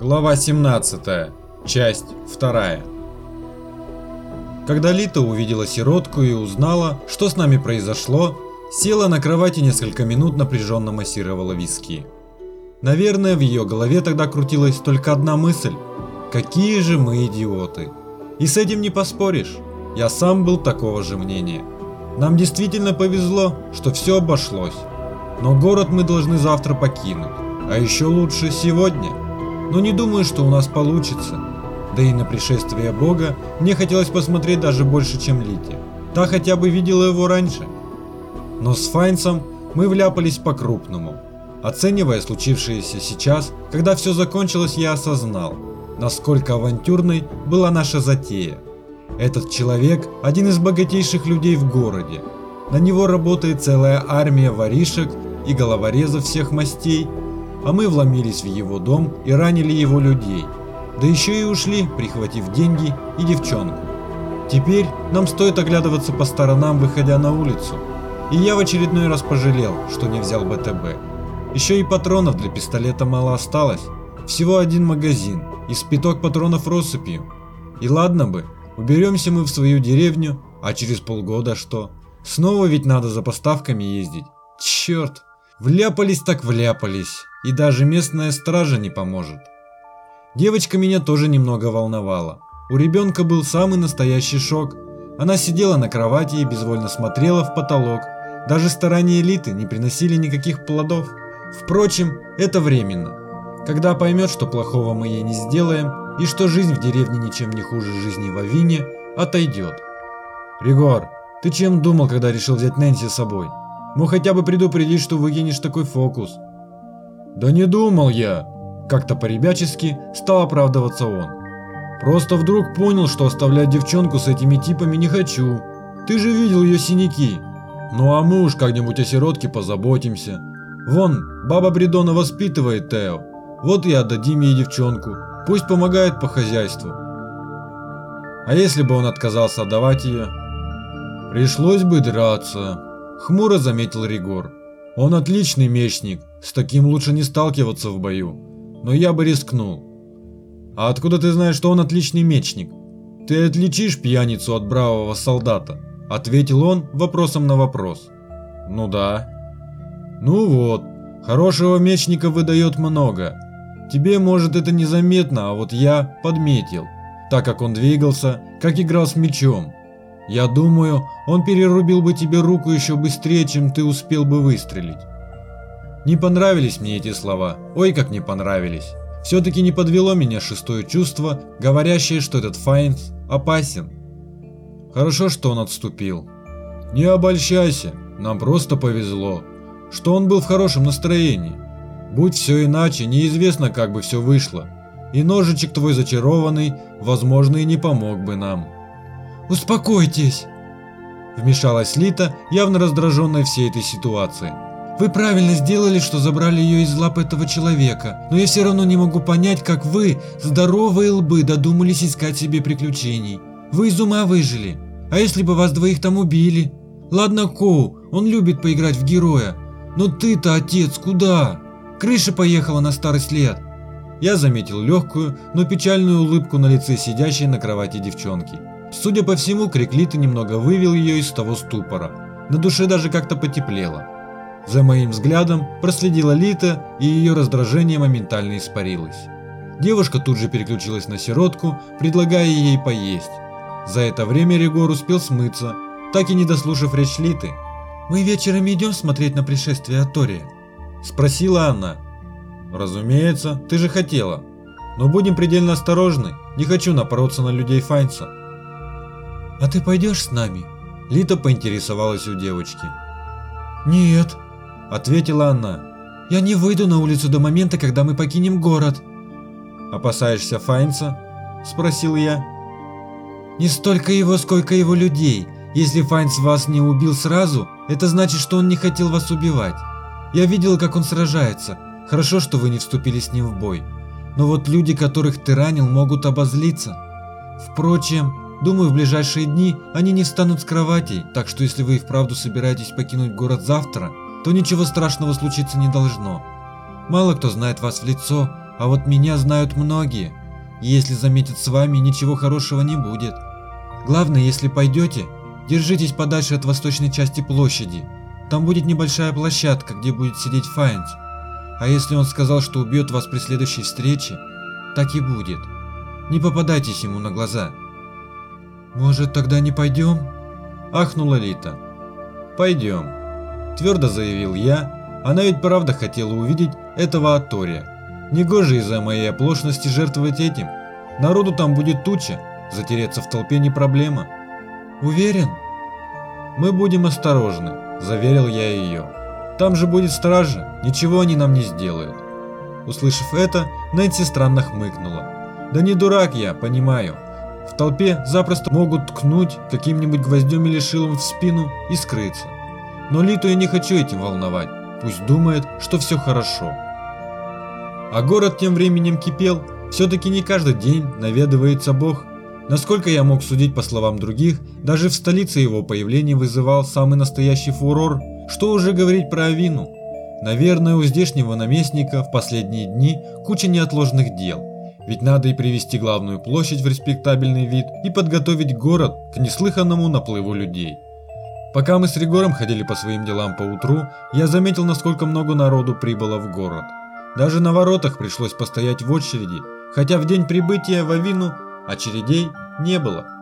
Глава 17. Часть 2. Когда Лита увидела сиротку и узнала, что с нами произошло, села на кровати несколько минут напряженно массировала виски. Наверное, в ее голове тогда крутилась только одна мысль. Какие же мы идиоты. И с этим не поспоришь. Я сам был такого же мнения. Нам действительно повезло, что все обошлось. Но город мы должны завтра покинуть. А еще лучше сегодня. Но не думаю, что у нас получится. Да и на пришествие Бога мне хотелось посмотреть даже больше, чем Лите. Та хотя бы видела его раньше. Но с Файнсом мы вляпались по-крупному. Оценивая случившееся сейчас, когда все закончилось, я осознал, насколько авантюрной была наша затея. Этот человек – один из богатейших людей в городе. На него работает целая армия воришек и головорезов всех мастей, а мы вломились в его дом и ранили его людей. Да еще и ушли, прихватив деньги и девчонку. Теперь нам стоит оглядываться по сторонам, выходя на улицу. И я в очередной раз пожалел, что не взял БТБ. Еще и патронов для пистолета мало осталось. Всего один магазин и спиток патронов россыпью. И ладно бы, уберемся мы в свою деревню, а через полгода что? Снова ведь надо за поставками ездить. Черт, вляпались так вляпались, и даже местная стража не поможет. Девочка меня тоже немного волновала. У ребенка был самый настоящий шок. Она сидела на кровати и безвольно смотрела в потолок. Даже старания элиты не приносили никаких плодов. Впрочем, это временно. Когда поймет, что плохого мы ей не сделаем, и что жизнь в деревне ничем не хуже жизни в Авине, отойдет. Ригор, ты чем думал, когда решил взять Нэнси с собой? Мог хотя бы предупредить, что выкинешь такой фокус. Да не думал я. Как-то по-ребячески стал оправдываться он. Просто вдруг понял, что оставлять девчонку с этими типами не хочу. Ты же видел ее синяки. Ну а мы уж как-нибудь о сиротке позаботимся. Вон, баба Бредона воспитывает Тео. Вот и отдадим ей девчонку. Пусть помогает по хозяйству. А если бы он отказался отдавать ее? Пришлось бы драться. Хмуро заметил Ригор. Он отличный мечник. С таким лучше не сталкиваться в бою. Но я бы рискнул. А откуда ты знаешь, что он отличный мечник? Ты отличишь пьяницу от бравого солдата? Ответил он вопросом на вопрос. Ну да. Ну вот, хорошего мечника выдает много. Тебе, может, это незаметно, а вот я подметил, так как он двигался, как играл с мечом. Я думаю, он перерубил бы тебе руку еще быстрее, чем ты успел бы выстрелить. Не понравились мне эти слова, ой как не понравились. Все-таки не подвело меня шестое чувство, говорящее, что этот Файнс опасен. Хорошо, что он отступил. Не обольщайся, нам просто повезло, что он был в хорошем настроении. Будь все иначе, неизвестно, как бы все вышло. И ножичек твой зачарованный, возможно, и не помог бы нам. «Успокойтесь!» Вмешалась Лита, явно раздраженная всей этой ситуацией. Вы правильно сделали, что забрали ее из лап этого человека, но я все равно не могу понять, как вы, здоровые лбы, додумались искать себе приключений. Вы из ума выжили. А если бы вас двоих там убили? Ладно, Коу, он любит поиграть в героя. Но ты-то, отец, куда? Крыша поехала на старость лет. Я заметил легкую, но печальную улыбку на лице сидящей на кровати девчонки. Судя по всему, крик Литы немного вывел ее из того ступора. На душе даже как-то потеплело. За моим взглядом проследила Лита, и ее раздражение моментально испарилось. Девушка тут же переключилась на сиротку, предлагая ей поесть. За это время Регор успел смыться, так и не дослушав речь Литы. «Мы вечером идем смотреть на пришествие Атория?» – спросила она. «Разумеется, ты же хотела. Но будем предельно осторожны, не хочу напороться на людей Файнса». «А ты пойдешь с нами?» Лита поинтересовалась у девочки. «Нет», ответила она. Я не выйду на улицу до момента, когда мы покинем город. Опасаешься Файнса? спросил я. Не столько его, сколько его людей. Если Файнс вас не убил сразу, это значит, что он не хотел вас убивать. Я видел, как он сражается. Хорошо, что вы не вступили с ним в бой. Но вот люди, которых ты ранил, могут обозлиться. Впрочем, думаю, в ближайшие дни они не встанут с кроватей, так что если вы и вправду собираетесь покинуть город завтра, то ничего страшного случиться не должно. Мало кто знает вас в лицо, А вот меня знают многие. Если заметят с вами, ничего хорошего не будет. Главное, если пойдете, держитесь подальше от восточной части площади. Там будет небольшая площадка, где будет сидеть Файнс. А если он сказал, что убьет вас при следующей встрече, так и будет. Не попадайтесь ему на глаза. Может, тогда не пойдем? Ахнула Лита. Пойдем. Твердо заявил я. Она ведь правда хотела увидеть этого Атория. Негоже из-за моей оплошности жертвовать этим. Народу там будет туча. Затереться в толпе не проблема. Уверен? Мы будем осторожны, заверил я ее. Там же будет стража, ничего они нам не сделают. Услышав это, Нэнси странно хмыкнула. Да не дурак я, понимаю. В толпе запросто могут ткнуть каким-нибудь гвоздем или шилом в спину и скрыться. Но Литу я не хочу этим волновать, пусть думает, что все хорошо. А город тем временем кипел, все-таки не каждый день наведывается Бог. Насколько я мог судить по словам других, даже в столице его появление вызывал самый настоящий фурор, что уже говорить про Авину. Наверное, у здешнего наместника в последние дни куча неотложных дел, ведь надо и привести главную площадь в респектабельный вид и подготовить город к неслыханному наплыву людей. Пока мы с Ригором ходили по своим делам по утру, я заметил, насколько много народу прибыло в город. Даже на воротах пришлось постоять в очереди, хотя в день прибытия в Авину очередей не было.